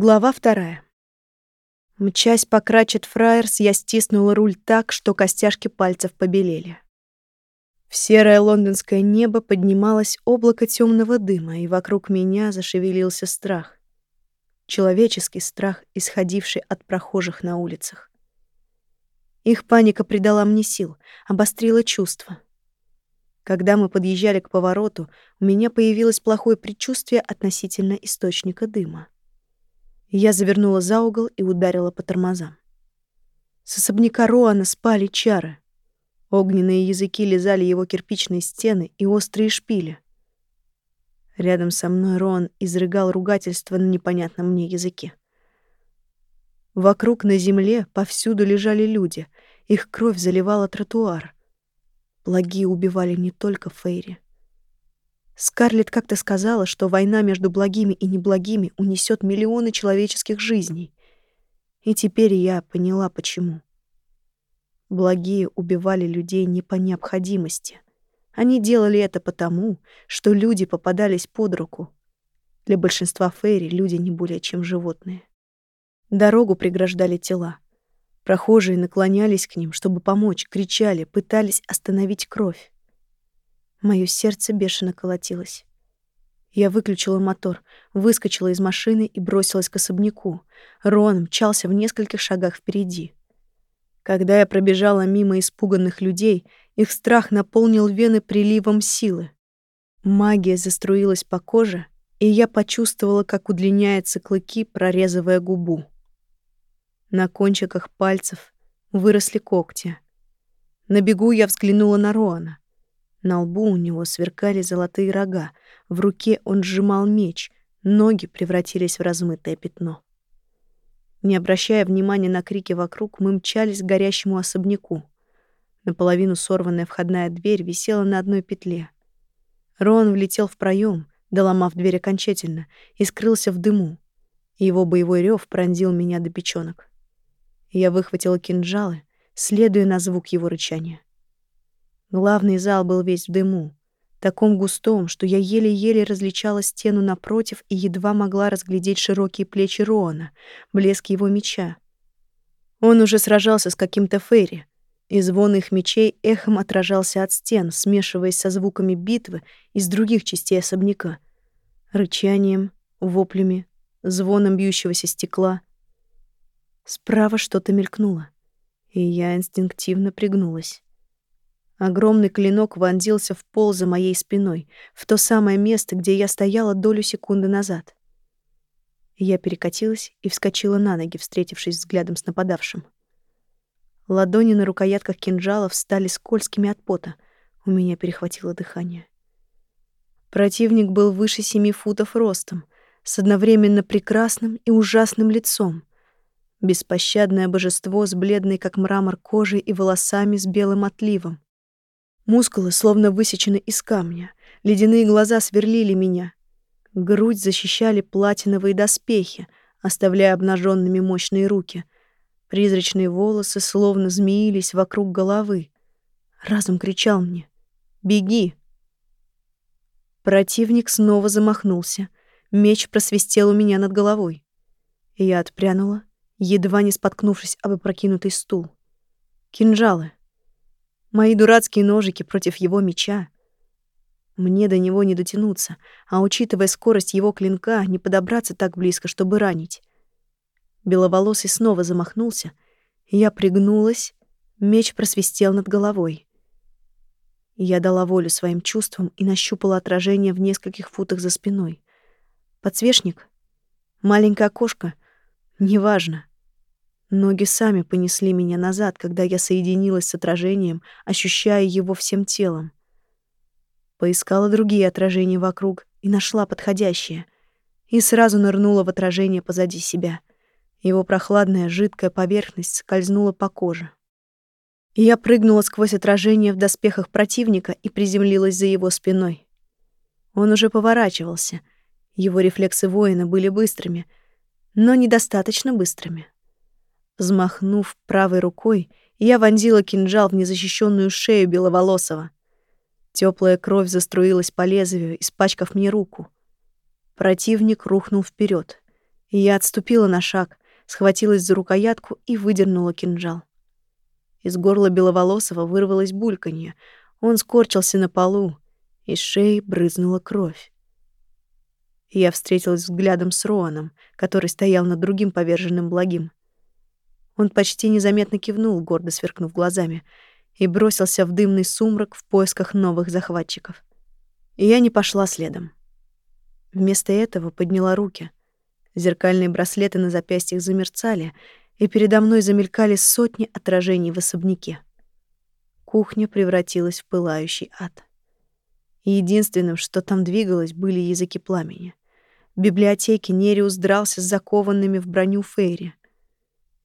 Глава вторая. Мчась по Крачет Фраерс, я стиснула руль так, что костяшки пальцев побелели. В серое лондонское небо поднималось облако темного дыма, и вокруг меня зашевелился страх. Человеческий страх, исходивший от прохожих на улицах. Их паника придала мне сил, обострила чувства. Когда мы подъезжали к повороту, у меня появилось плохое предчувствие относительно источника дыма. Я завернула за угол и ударила по тормозам. С особняка Роана спали чары. Огненные языки лизали его кирпичные стены и острые шпили. Рядом со мной Роан изрыгал ругательство на непонятном мне языке. Вокруг на земле повсюду лежали люди. Их кровь заливала тротуар. Благие убивали не только Фейри. Скарлетт как-то сказала, что война между благими и неблагими унесет миллионы человеческих жизней. И теперь я поняла, почему. Благие убивали людей не по необходимости. Они делали это потому, что люди попадались под руку. Для большинства фейри люди не более чем животные. Дорогу преграждали тела. Прохожие наклонялись к ним, чтобы помочь, кричали, пытались остановить кровь. Моё сердце бешено колотилось. Я выключила мотор, выскочила из машины и бросилась к особняку. Рон мчался в нескольких шагах впереди. Когда я пробежала мимо испуганных людей, их страх наполнил вены приливом силы. Магия заструилась по коже, и я почувствовала, как удлиняются клыки, прорезывая губу. На кончиках пальцев выросли когти. На бегу я взглянула на Роана. На лбу у него сверкали золотые рога, в руке он сжимал меч, ноги превратились в размытое пятно. Не обращая внимания на крики вокруг, мы мчались к горящему особняку. Наполовину сорванная входная дверь висела на одной петле. Рон влетел в проем, доломав дверь окончательно, и скрылся в дыму. Его боевой рев пронзил меня до печёнок. Я выхватила кинжалы, следуя на звук его рычания. Главный зал был весь в дыму, таком густом, что я еле-еле различала стену напротив и едва могла разглядеть широкие плечи Роана, блеск его меча. Он уже сражался с каким-то Ферри, и звон их мечей эхом отражался от стен, смешиваясь со звуками битвы из других частей особняка. Рычанием, воплями, звоном бьющегося стекла. Справа что-то мелькнуло, и я инстинктивно пригнулась. Огромный клинок вонзился в пол за моей спиной, в то самое место, где я стояла долю секунды назад. Я перекатилась и вскочила на ноги, встретившись взглядом с нападавшим. Ладони на рукоятках кинжалов стали скользкими от пота. У меня перехватило дыхание. Противник был выше семи футов ростом, с одновременно прекрасным и ужасным лицом. Беспощадное божество с бледной, как мрамор, кожей и волосами с белым отливом. Мускулы словно высечены из камня. Ледяные глаза сверлили меня. Грудь защищали платиновые доспехи, оставляя обнаженными мощные руки. Призрачные волосы словно змеились вокруг головы. Разум кричал мне «Беги!». Противник снова замахнулся. Меч просвистел у меня над головой. Я отпрянула, едва не споткнувшись об опрокинутый стул. Кинжалы. Мои дурацкие ножики против его меча. Мне до него не дотянуться, а учитывая скорость его клинка, не подобраться так близко, чтобы ранить. Беловолосый снова замахнулся, я пригнулась, меч просвистел над головой. Я дала волю своим чувствам и нащупала отражение в нескольких футах за спиной. Подсвечник? Маленькое окошко? Неважно. Ноги сами понесли меня назад, когда я соединилась с отражением, ощущая его всем телом. Поискала другие отражения вокруг и нашла подходящее. И сразу нырнула в отражение позади себя. Его прохладная жидкая поверхность скользнула по коже. Я прыгнула сквозь отражение в доспехах противника и приземлилась за его спиной. Он уже поворачивался. Его рефлексы воина были быстрыми, но недостаточно быстрыми. Взмахнув правой рукой, я вонзила кинжал в незащищенную шею Беловолосого. Теплая кровь заструилась по лезвию, испачкав мне руку. Противник рухнул вперед. Я отступила на шаг, схватилась за рукоятку и выдернула кинжал. Из горла Беловолосого вырвалось бульканье. Он скорчился на полу, из шеи брызнула кровь. Я встретилась взглядом с Роаном, который стоял над другим поверженным благим. Он почти незаметно кивнул, гордо сверкнув глазами, и бросился в дымный сумрак в поисках новых захватчиков. И я не пошла следом. Вместо этого подняла руки. Зеркальные браслеты на запястьях замерцали, и передо мной замелькали сотни отражений в особняке. Кухня превратилась в пылающий ад. Единственным, что там двигалось, были языки пламени. В библиотеке Нериус дрался с закованными в броню Фейри.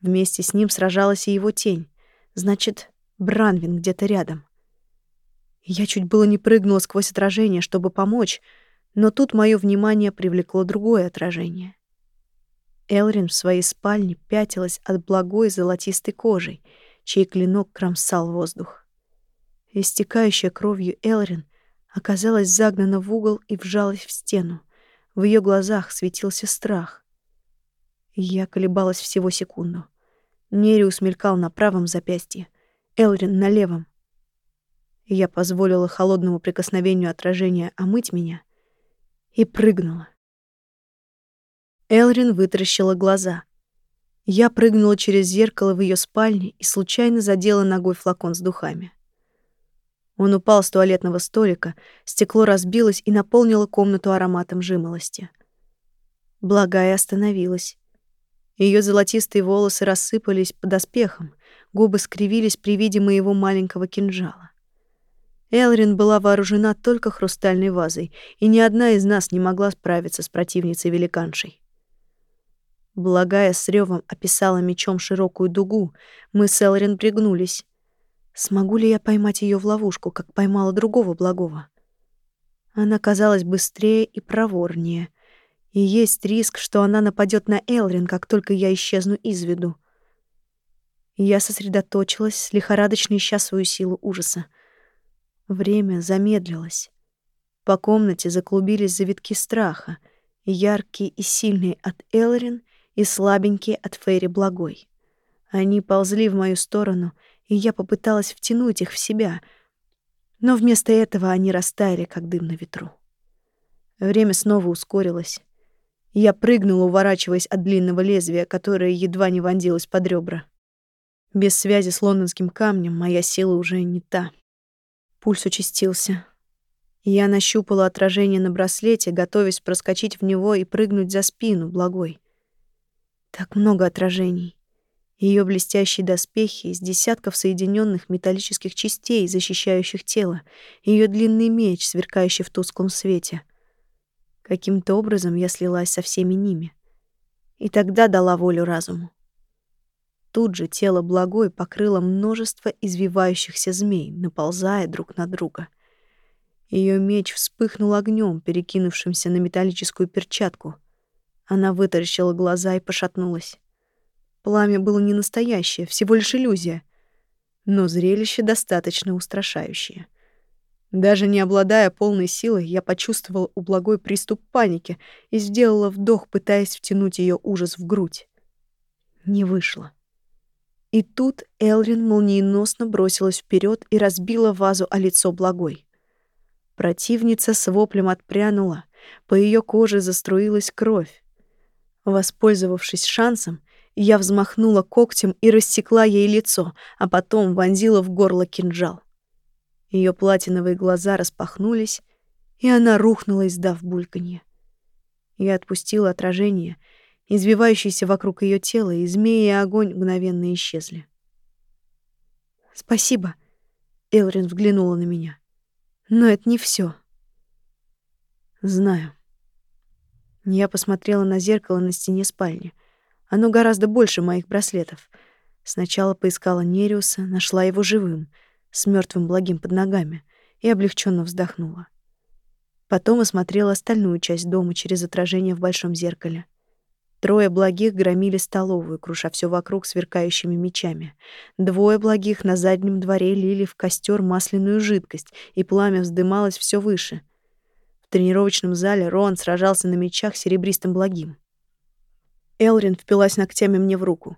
Вместе с ним сражалась и его тень. Значит, Бранвин где-то рядом. Я чуть было не прыгнула сквозь отражение, чтобы помочь, но тут мое внимание привлекло другое отражение. Элрин в своей спальне пятилась от благой золотистой кожи, чей клинок кромсал воздух. Истекающая кровью Элрин оказалась загнана в угол и вжалась в стену. В ее глазах светился страх. Я колебалась всего секунду. Нериус мелькал на правом запястье, Элрин на левом. Я позволила холодному прикосновению отражения омыть меня и прыгнула. Элрин вытаращила глаза. Я прыгнула через зеркало в ее спальне и случайно задела ногой флакон с духами. Он упал с туалетного столика, стекло разбилось и наполнило комнату ароматом жимолости. Благая остановилась. Ее золотистые волосы рассыпались под оспехом, губы скривились при виде моего маленького кинжала. Элрин была вооружена только хрустальной вазой, и ни одна из нас не могла справиться с противницей-великаншей. Благая с ревом описала мечом широкую дугу. Мы с Элрин пригнулись. Смогу ли я поймать ее в ловушку, как поймала другого благого? Она казалась быстрее и проворнее. И есть риск, что она нападет на Элрин, как только я исчезну из виду. Я сосредоточилась, лихорадочно ища свою силу ужаса. Время замедлилось. По комнате заклубились завитки страха, яркие и сильные от Элрин и слабенькие от Фейри Благой. Они ползли в мою сторону, и я попыталась втянуть их в себя, но вместо этого они растаяли, как дым на ветру. Время снова ускорилось. Я прыгнула, уворачиваясь от длинного лезвия, которое едва не вонзилось под ребра. Без связи с лондонским камнем моя сила уже не та. Пульс участился. Я нащупала отражение на браслете, готовясь проскочить в него и прыгнуть за спину, благой. Так много отражений. Ее блестящие доспехи из десятков соединенных металлических частей, защищающих тело, ее длинный меч, сверкающий в тусклом свете. Каким-то образом я слилась со всеми ними. И тогда дала волю разуму. Тут же тело благой покрыло множество извивающихся змей, наползая друг на друга. Ее меч вспыхнул огнем, перекинувшимся на металлическую перчатку — она вытаращила глаза и пошатнулась. Пламя было не настоящее, всего лишь иллюзия. Но зрелище достаточно устрашающее. Даже не обладая полной силой, я почувствовала у благой приступ паники и сделала вдох, пытаясь втянуть ее ужас в грудь. Не вышло. И тут Элрин молниеносно бросилась вперед и разбила вазу о лицо благой. Противница с воплем отпрянула, по ее коже заструилась кровь. Воспользовавшись шансом, я взмахнула когтем и рассекла ей лицо, а потом вонзила в горло кинжал. Ее платиновые глаза распахнулись, и она рухнула, издав бульканье. Я отпустила отражение, извивающееся вокруг ее тела, и змеи и огонь мгновенно исчезли. «Спасибо», — Элрин взглянула на меня. «Но это не все. «Знаю». Я посмотрела на зеркало на стене спальни. Оно гораздо больше моих браслетов. Сначала поискала Нериуса, нашла его живым, с мертвым благим под ногами, и облегченно вздохнула. Потом осмотрела остальную часть дома через отражение в большом зеркале. Трое благих громили столовую, круша все вокруг сверкающими мечами. Двое благих на заднем дворе лили в костер масляную жидкость, и пламя вздымалось все выше — в тренировочном зале Рон сражался на мечах серебристым благим. Элрин впилась ногтями мне в руку.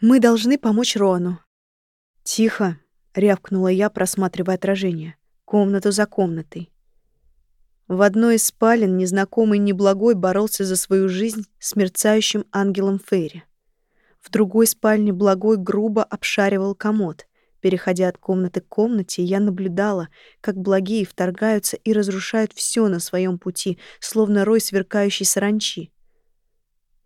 «Мы должны помочь Роану». «Тихо», — рявкнула я, просматривая отражение. Комнату за комнатой. В одной из спален незнакомый неблагой боролся за свою жизнь с мерцающим ангелом Фейри. В другой спальне благой грубо обшаривал комод. Переходя от комнаты к комнате, я наблюдала, как благие вторгаются и разрушают все на своем пути, словно рой сверкающей саранчи.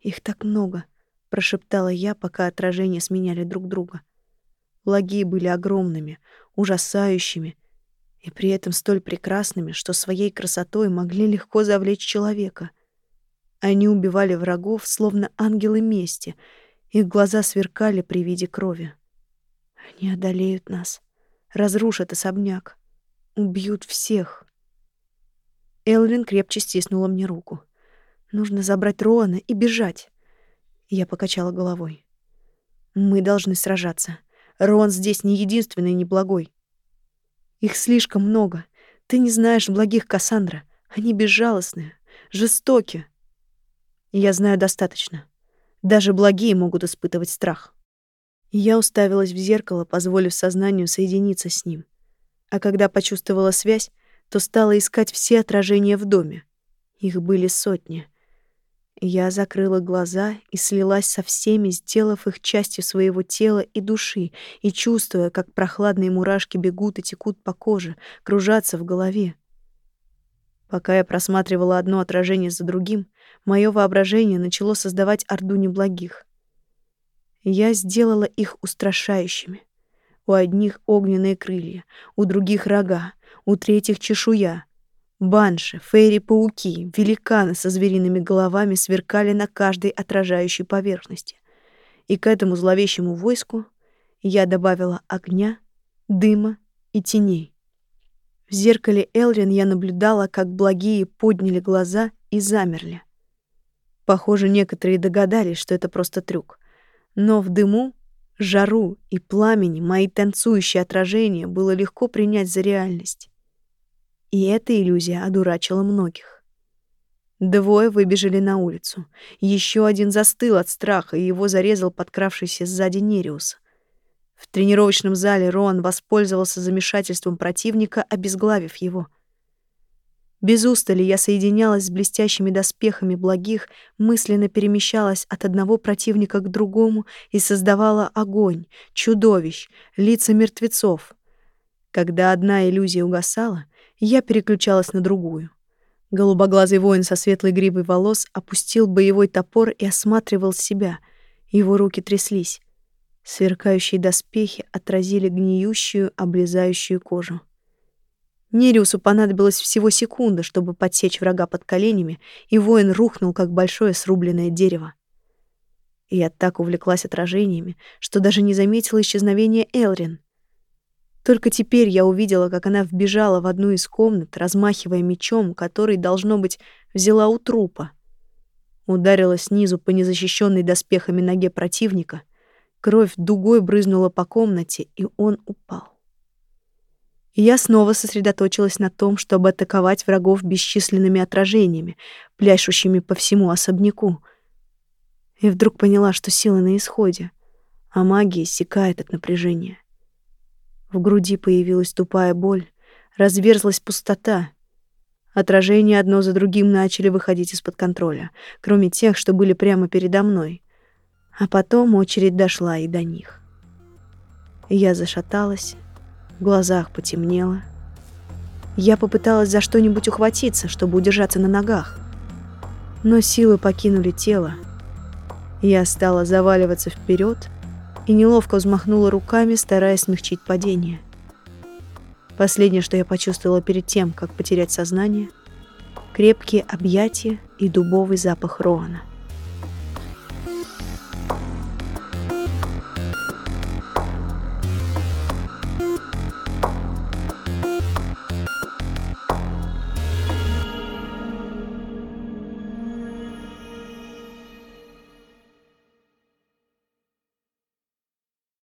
«Их так много», — прошептала я, пока отражения сменяли друг друга. Благие были огромными, ужасающими и при этом столь прекрасными, что своей красотой могли легко завлечь человека. Они убивали врагов, словно ангелы мести, их глаза сверкали при виде крови. Они одолеют нас, разрушат особняк, убьют всех. Элвин крепче стиснула мне руку. Нужно забрать Роана и бежать. Я покачала головой. Мы должны сражаться. Роан здесь не единственный неблагой. Их слишком много. Ты не знаешь благих Кассандра. Они безжалостные, жестоки. Я знаю достаточно. Даже благие могут испытывать страх. Я уставилась в зеркало, позволив сознанию соединиться с ним. А когда почувствовала связь, то стала искать все отражения в доме. Их были сотни. Я закрыла глаза и слилась со всеми, сделав их частью своего тела и души, и чувствуя, как прохладные мурашки бегут и текут по коже, кружатся в голове. Пока я просматривала одно отражение за другим, мое воображение начало создавать орду неблагих. Я сделала их устрашающими. У одних огненные крылья, у других рога, у третьих чешуя — Банши, фейри-пауки, великаны со звериными головами сверкали на каждой отражающей поверхности. И к этому зловещему войску я добавила огня, дыма и теней. В зеркале Элрин я наблюдала, как благие подняли глаза и замерли. Похоже, некоторые догадались, что это просто трюк. Но в дыму, жару и пламени мои танцующие отражения было легко принять за реальность. И эта иллюзия одурачила многих. Двое выбежали на улицу. Еще один застыл от страха, и его зарезал подкравшийся сзади Нериус. В тренировочном зале Роан воспользовался замешательством противника, обезглавив его. Без устали я соединялась с блестящими доспехами благих, мысленно перемещалась от одного противника к другому и создавала огонь, чудовищ, лица мертвецов. Когда одна иллюзия угасала, я переключалась на другую. Голубоглазый воин со светлой гривой волос опустил боевой топор и осматривал себя. Его руки тряслись. Сверкающие доспехи отразили гниющую, облезающую кожу. Нериусу понадобилось всего секунда, чтобы подсечь врага под коленями, и воин рухнул, как большое срубленное дерево. Я так увлеклась отражениями, что даже не заметила исчезновения Элрин. Только теперь я увидела, как она вбежала в одну из комнат, размахивая мечом, который, должно быть, взяла у трупа. Ударила снизу по незащищенной доспехами ноге противника. Кровь дугой брызнула по комнате, и он упал. И я снова сосредоточилась на том, чтобы атаковать врагов бесчисленными отражениями, пляшущими по всему особняку. И вдруг поняла, что сила на исходе, а магия иссякает от напряжения. В груди появилась тупая боль, разверзлась пустота. Отражения одно за другим начали выходить из-под контроля, кроме тех, что были прямо передо мной. А потом очередь дошла и до них. Я зашаталась, в глазах потемнело. Я попыталась за что-нибудь ухватиться, чтобы удержаться на ногах. Но силы покинули тело. Я стала заваливаться вперед, и неловко взмахнула руками, стараясь смягчить падение. Последнее, что я почувствовала перед тем, как потерять сознание — крепкие объятия и дубовый запах Роана —